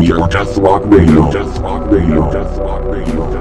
Rock Radio. Just Rock Radio. Just Rock Radio. Just Rock Radio.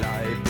life.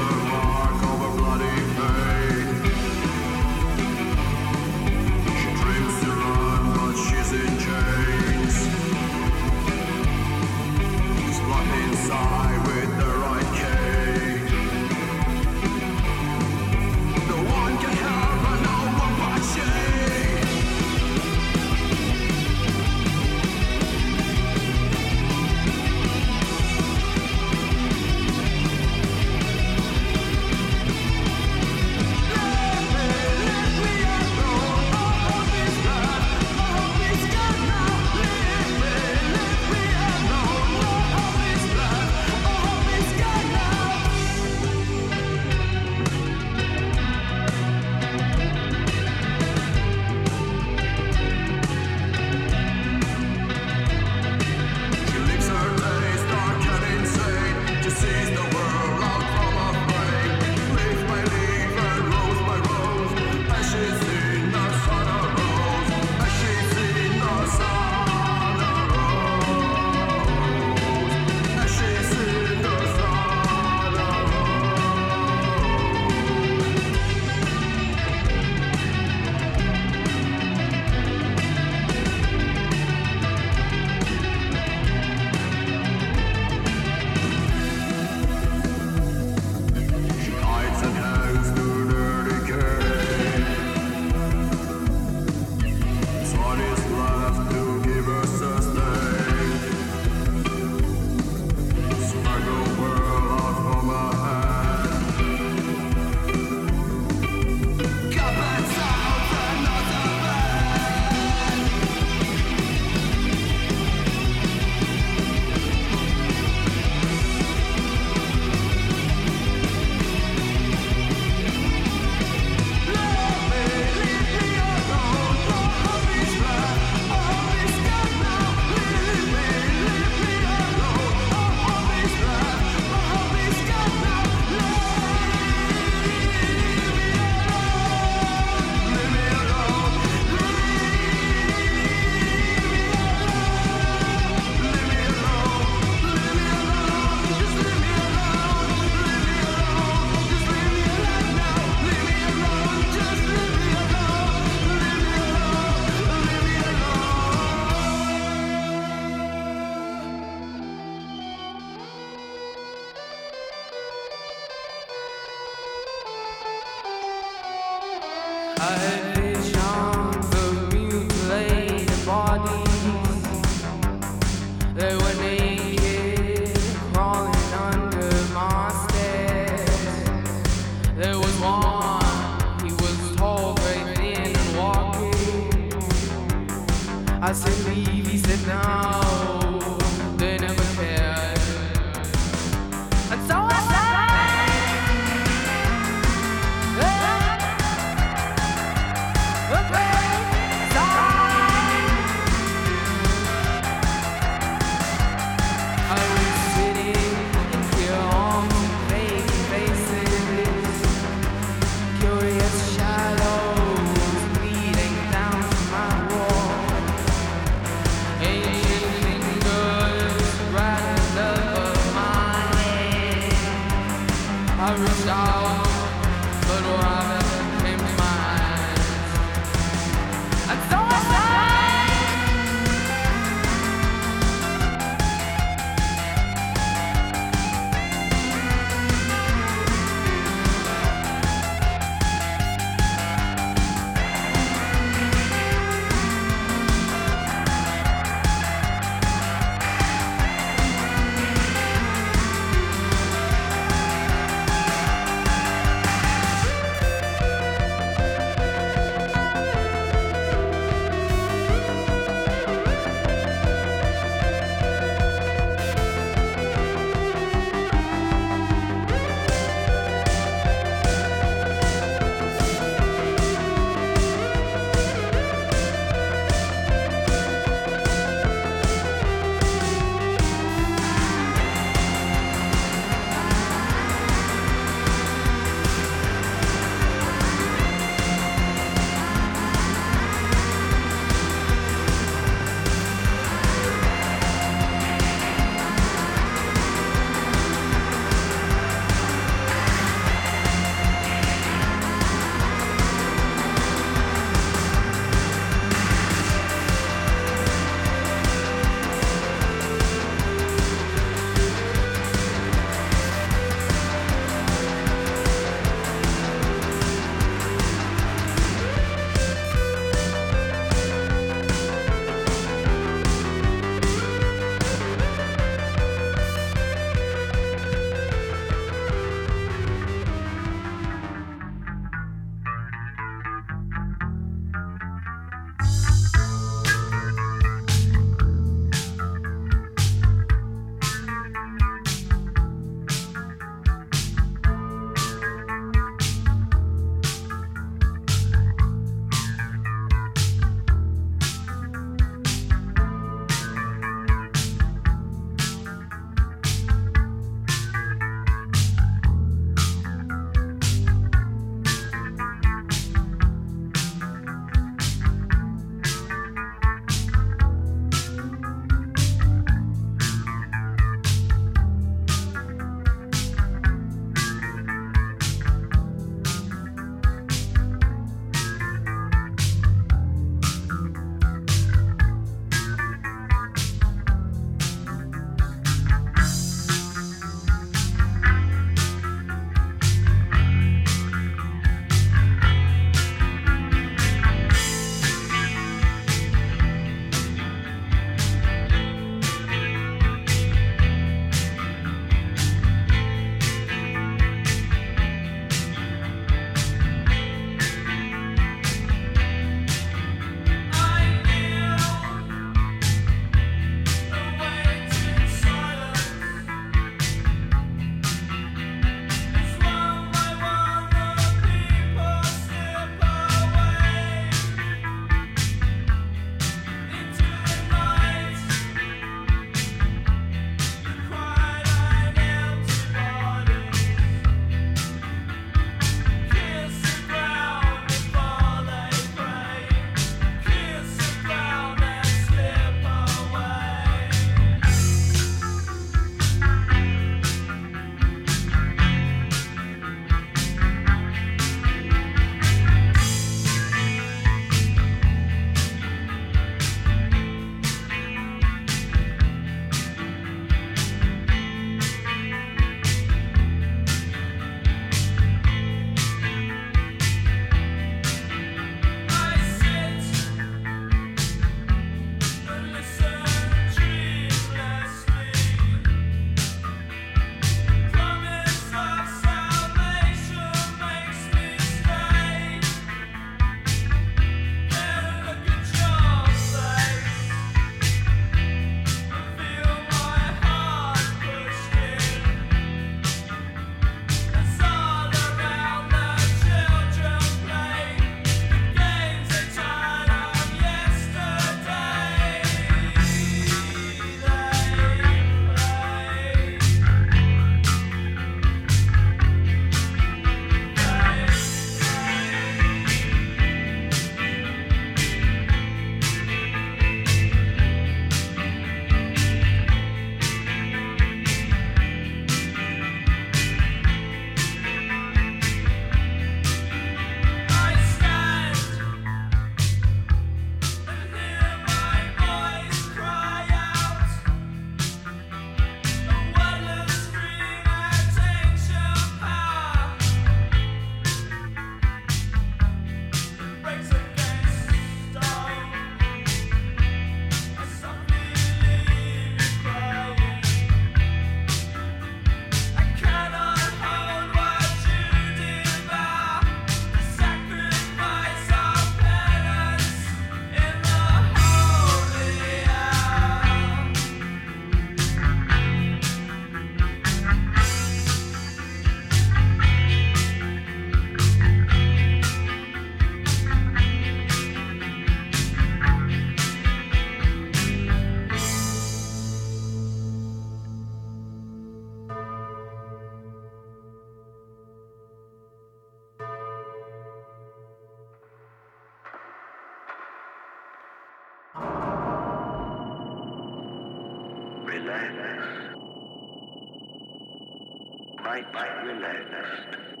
quite relaxed. Intensify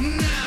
now.